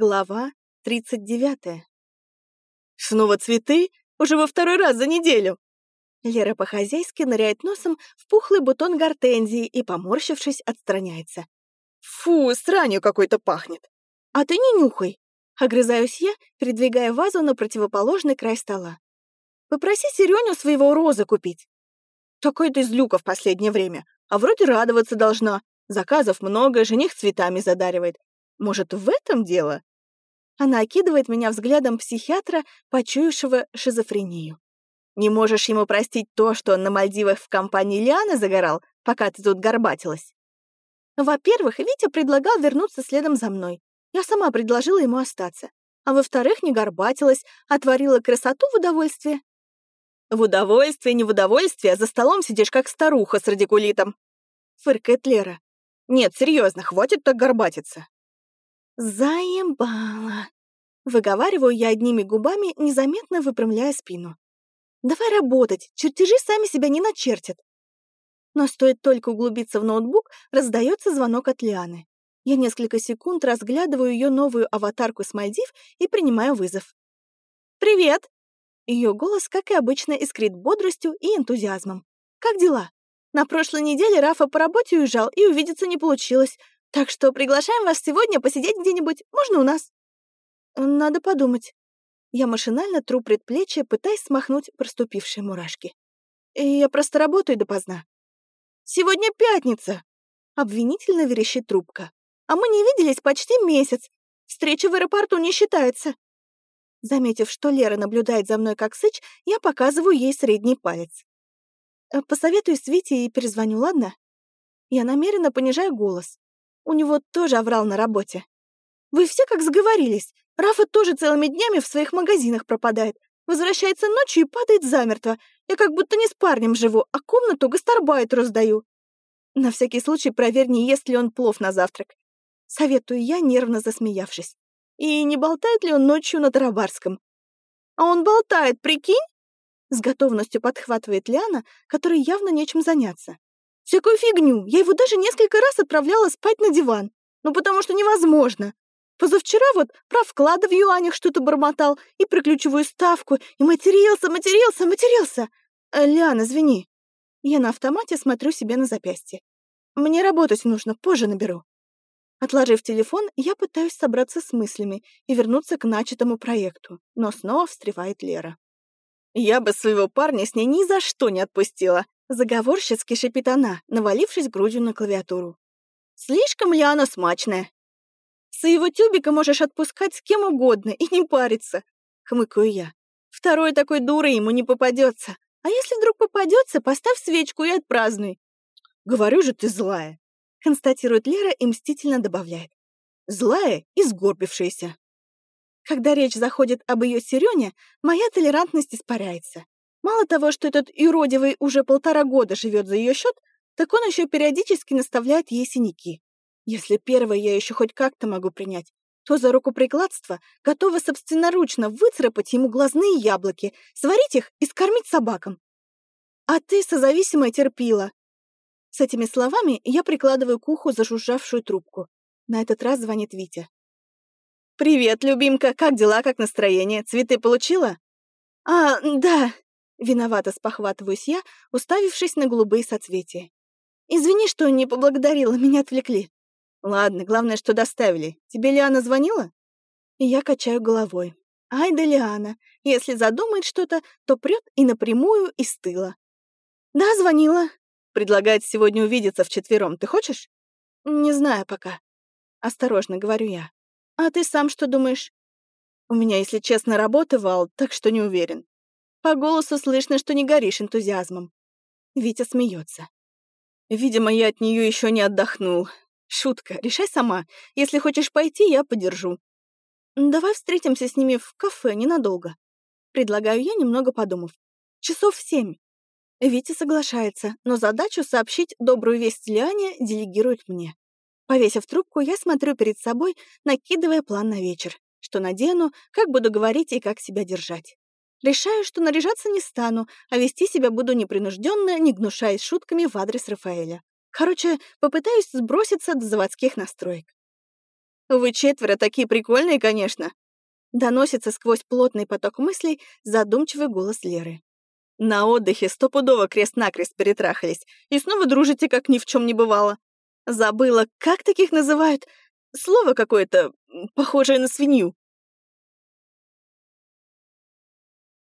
Глава 39. «Снова цветы? Уже во второй раз за неделю!» Лера по-хозяйски ныряет носом в пухлый бутон гортензии и, поморщившись, отстраняется. «Фу, сранью какой-то пахнет!» «А ты не нюхай!» Огрызаюсь я, передвигая вазу на противоположный край стола. «Попроси Серёню своего розы купить!» «Такой ты злюка в последнее время, а вроде радоваться должна. Заказов много, жених цветами задаривает. Может, в этом дело? Она окидывает меня взглядом психиатра, почуявшего шизофрению. Не можешь ему простить то, что он на Мальдивах в компании Лианы загорал, пока ты тут горбатилась? Во-первых, Витя предлагал вернуться следом за мной. Я сама предложила ему остаться. А во-вторых, не горбатилась, а творила красоту в удовольствие. В удовольствие, не в удовольствие, а за столом сидишь как старуха с радикулитом. Фыркает Лера. Нет, серьезно, хватит так горбатиться. «Заебала!» Выговариваю я одними губами, незаметно выпрямляя спину. «Давай работать, чертежи сами себя не начертят». Но стоит только углубиться в ноутбук, раздается звонок от Лианы. Я несколько секунд разглядываю ее новую аватарку с Мальдив и принимаю вызов. «Привет!» Ее голос, как и обычно, искрит бодростью и энтузиазмом. «Как дела? На прошлой неделе Рафа по работе уезжал, и увидеться не получилось. Так что приглашаем вас сегодня посидеть где-нибудь, можно у нас. Надо подумать. Я машинально тру предплечье, пытаясь смахнуть проступившие мурашки. Я просто работаю допоздна. Сегодня пятница! Обвинительно верещит трубка. А мы не виделись почти месяц. Встреча в аэропорту не считается. Заметив, что Лера наблюдает за мной как сыч, я показываю ей средний палец. «Э, Посоветую с Витей и перезвоню, ладно? Я намеренно понижаю голос. У него тоже оврал на работе. Вы все как сговорились. Рафа тоже целыми днями в своих магазинах пропадает. Возвращается ночью и падает замертво. Я как будто не с парнем живу, а комнату гастарбайтеру раздаю. На всякий случай проверь, не ест ли он плов на завтрак. Советую я, нервно засмеявшись. И не болтает ли он ночью на Тарабарском? А он болтает, прикинь? С готовностью подхватывает Ляна, которой явно нечем заняться. Всякую фигню. Я его даже несколько раз отправляла спать на диван. Ну, потому что невозможно. Позавчера вот про вклады в юанях что-то бормотал, и про ключевую ставку, и матерился, матерился, матерился. Э, Лян, извини. Я на автомате смотрю себе на запястье. Мне работать нужно, позже наберу. Отложив телефон, я пытаюсь собраться с мыслями и вернуться к начатому проекту, но снова встревает Лера. Я бы своего парня с ней ни за что не отпустила. Заговорщицки шипит она, навалившись грудью на клавиатуру. «Слишком ли она смачная?» «Своего тюбика можешь отпускать с кем угодно и не париться», — хмыкаю я. «Второй такой дурой ему не попадется. А если вдруг попадется, поставь свечку и отпразднуй». «Говорю же, ты злая», — констатирует Лера и мстительно добавляет. «Злая и сгорбившаяся». Когда речь заходит об ее Серёне, моя толерантность испаряется. Мало того, что этот юродивый уже полтора года живет за ее счет, так он еще периодически наставляет ей синяки. Если первое я еще хоть как-то могу принять, то за рукоприкладство готова собственноручно выцарапать ему глазные яблоки, сварить их и скормить собакам. А ты созависимая терпила. С этими словами я прикладываю к уху зажужжавшую трубку. На этот раз звонит Витя. «Привет, любимка, как дела, как настроение? Цветы получила?» «А, да», Виновато спохватываюсь я, уставившись на голубые соцветия. «Извини, что не поблагодарила, меня отвлекли». «Ладно, главное, что доставили. Тебе Лиана звонила?» И я качаю головой. «Ай да Лиана, если задумает что-то, то прет и напрямую из тыла». «Да, звонила». «Предлагает сегодня увидеться вчетвером. Ты хочешь?» «Не знаю пока». Осторожно, говорю я. «А ты сам что думаешь?» «У меня, если честно, работа, Вал, так что не уверен. По голосу слышно, что не горишь энтузиазмом. Витя смеется. Видимо, я от нее еще не отдохнул. Шутка, решай сама. Если хочешь пойти, я подержу. Давай встретимся с ними в кафе ненадолго. Предлагаю я, немного подумав. Часов семь. Витя соглашается, но задачу сообщить добрую весть Лиане делегирует мне. Повесив трубку, я смотрю перед собой, накидывая план на вечер. Что надену, как буду говорить и как себя держать. Решаю, что наряжаться не стану, а вести себя буду непринужденно, не гнушаясь шутками в адрес Рафаэля. Короче, попытаюсь сброситься до заводских настроек. Вы четверо такие прикольные, конечно. Доносится сквозь плотный поток мыслей задумчивый голос Леры. На отдыхе стопудово крест-накрест перетрахались и снова дружите, как ни в чем не бывало. Забыла, как таких называют? Слово какое-то, похожее на свинью.